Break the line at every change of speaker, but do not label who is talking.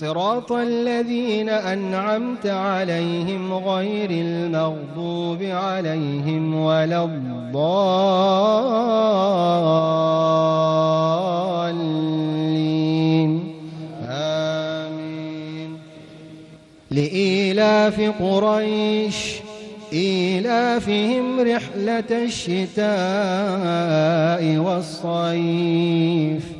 صراط الذين أنعمت عليهم غير المغضوب عليهم ولا الضالين. آمين. لإيلاف قريش إيلافهم رحلة الشتاء والصيف.